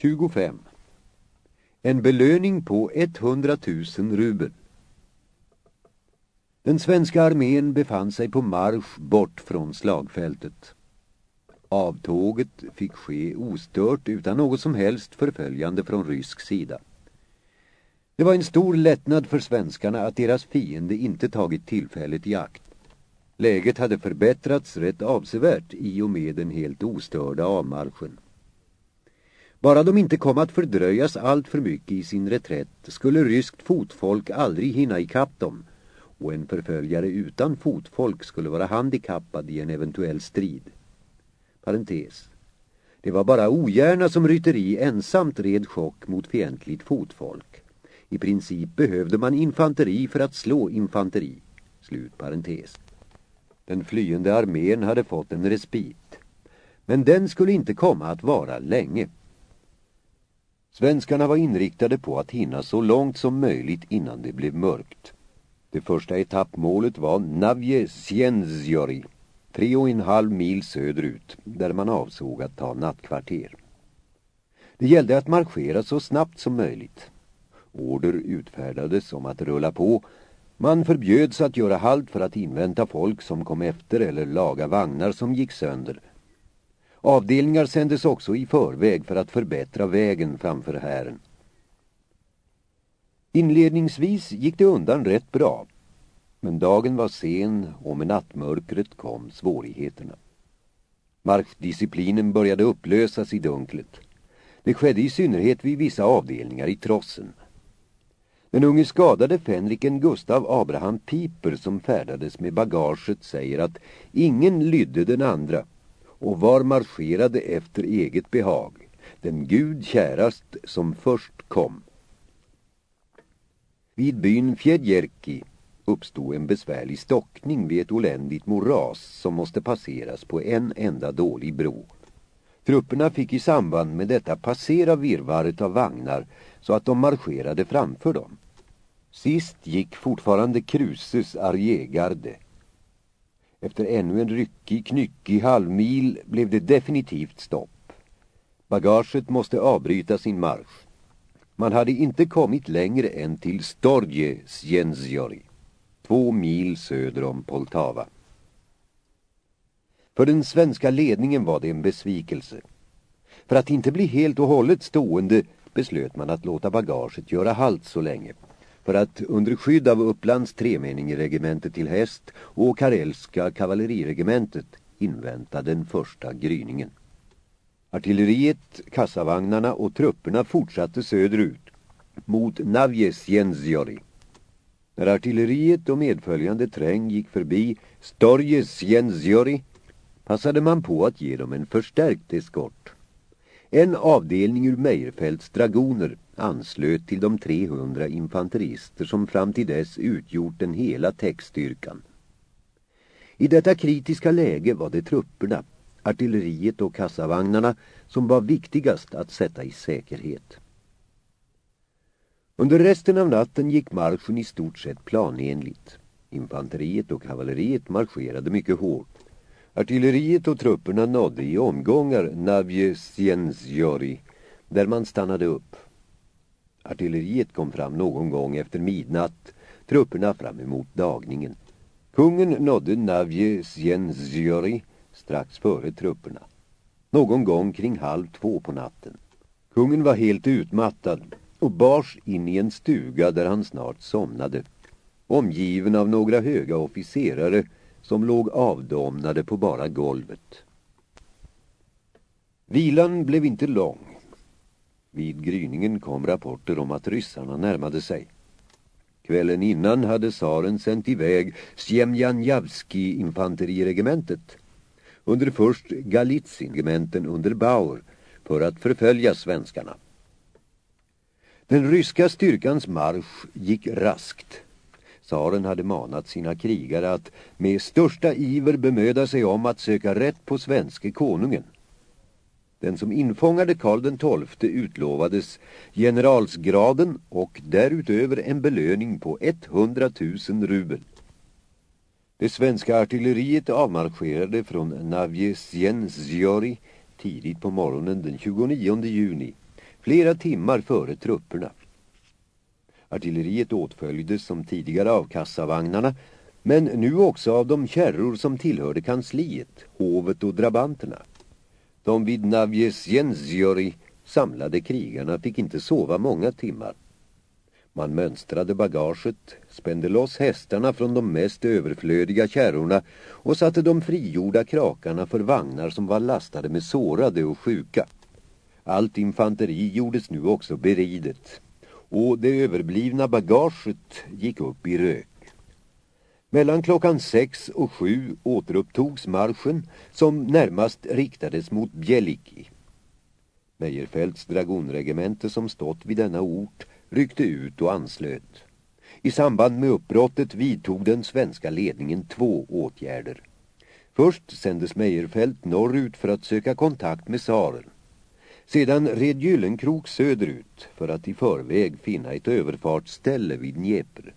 25. En belöning på 100 000 rubel. Den svenska armén befann sig på marsch bort från slagfältet. Avtåget fick ske ostört utan något som helst förföljande från rysk sida. Det var en stor lättnad för svenskarna att deras fiende inte tagit tillfället i akt. Läget hade förbättrats rätt avsevärt i och med den helt ostörda avmarschen. Bara de inte kom att fördröjas allt för mycket i sin reträtt skulle ryskt fotfolk aldrig hinna ikapp dem och en förföljare utan fotfolk skulle vara handikappad i en eventuell strid. Parentes. Det var bara ogärna som rytteri ensamt red chock mot fientligt fotfolk. I princip behövde man infanteri för att slå infanteri. Slut parentes. Den flyende armén hade fått en respit. Men den skulle inte komma att vara länge. Svenskarna var inriktade på att hinna så långt som möjligt innan det blev mörkt. Det första etappmålet var Navje Sienzjori, tre och en halv mil söderut, där man avsåg att ta nattkvarter. Det gällde att marschera så snabbt som möjligt. Order utfärdades om att rulla på. Man förbjöds att göra halt för att invänta folk som kom efter eller laga vagnar som gick sönder. Avdelningar sändes också i förväg för att förbättra vägen framför hären. Inledningsvis gick det undan rätt bra. Men dagen var sen och med nattmörkret kom svårigheterna. Marschdisciplinen började upplösas i dunklet. Det skedde i synnerhet vid vissa avdelningar i trossen. Den unge skadade fänriken Gustav Abraham Piper som färdades med bagaget säger att ingen lydde den andra och var marscherade efter eget behag, den Gud kärast som först kom. Vid byn Fjedjerki uppstod en besvärlig stockning vid ett oländigt moras som måste passeras på en enda dålig bro. Trupperna fick i samband med detta passera virvaret av vagnar så att de marscherade framför dem. Sist gick fortfarande Kruses arjegarde. Efter ännu en ryckig, knyckig halvmil blev det definitivt stopp. Bagaget måste avbryta sin marsch. Man hade inte kommit längre än till Storje Sjenzjori, två mil söder om Poltava. För den svenska ledningen var det en besvikelse. För att inte bli helt och hållet stående beslöt man att låta bagaget göra halt så länge. För att under skydd av Upplands tremeningsregementet till häst och Karelska kavalleriregementet invänta den första gryningen. Artilleriet, kassavagnarna och trupperna fortsatte söderut mot Navjesjensjori. När artilleriet och medföljande träng gick förbi Storjesjensjori passade man på att ge dem en förstärkt eskort. En avdelning ur Meijerfeldts dragoner anslöt till de 300 infanterister som fram till dess utgjort den hela täckstyrkan. I detta kritiska läge var det trupperna, artilleriet och kassavagnarna som var viktigast att sätta i säkerhet. Under resten av natten gick marschen i stort sett planenligt. Infanteriet och kavalleriet marscherade mycket hårt. Artilleriet och trupperna nådde i omgångar Navje Sienzjori, där man stannade upp. Artilleriet kom fram någon gång efter midnatt, trupperna fram emot dagningen. Kungen nådde Navje Sienzjori strax före trupperna. Någon gång kring halv två på natten. Kungen var helt utmattad och bars in i en stuga där han snart somnade. Omgiven av några höga officerare som låg avdomnade på bara golvet. Vilan blev inte lång. Vid gryningen kom rapporter om att ryssarna närmade sig. Kvällen innan hade saren sänt iväg Sjemjanjavski-infanteriregementet under först Galitzin-regementen under Bauer för att förfölja svenskarna. Den ryska styrkans marsch gick raskt. Tsaren hade manat sina krigare att med största iver bemöda sig om att söka rätt på svenske konungen. Den som infångade Karl den XII utlovades generalsgraden och därutöver en belöning på 100 000 rubel. Det svenska artilleriet avmarscherade från Navjesjenzjori tidigt på morgonen den 29 juni flera timmar före trupperna. Artilleriet åtföljdes som tidigare av kassavagnarna men nu också av de kärror som tillhörde kansliet, hovet och drabanterna. De vid Navjesjensjori samlade krigarna fick inte sova många timmar. Man mönstrade bagaget, spände loss hästarna från de mest överflödiga kärrorna och satte de frigjorda krakarna för vagnar som var lastade med sårade och sjuka. Allt infanteri gjordes nu också beridet och det överblivna bagaget gick upp i rök. Mellan klockan sex och sju återupptogs marschen som närmast riktades mot Bjeliki. Mejerfeldts dragonregemente som stått vid denna ort ryckte ut och anslöt. I samband med uppbrottet vidtog den svenska ledningen två åtgärder. Först sändes Mejerfeldt norrut för att söka kontakt med Saren. Sedan red Gyllenkrok söderut för att i förväg finna ett överfartsställe vid Dnepr.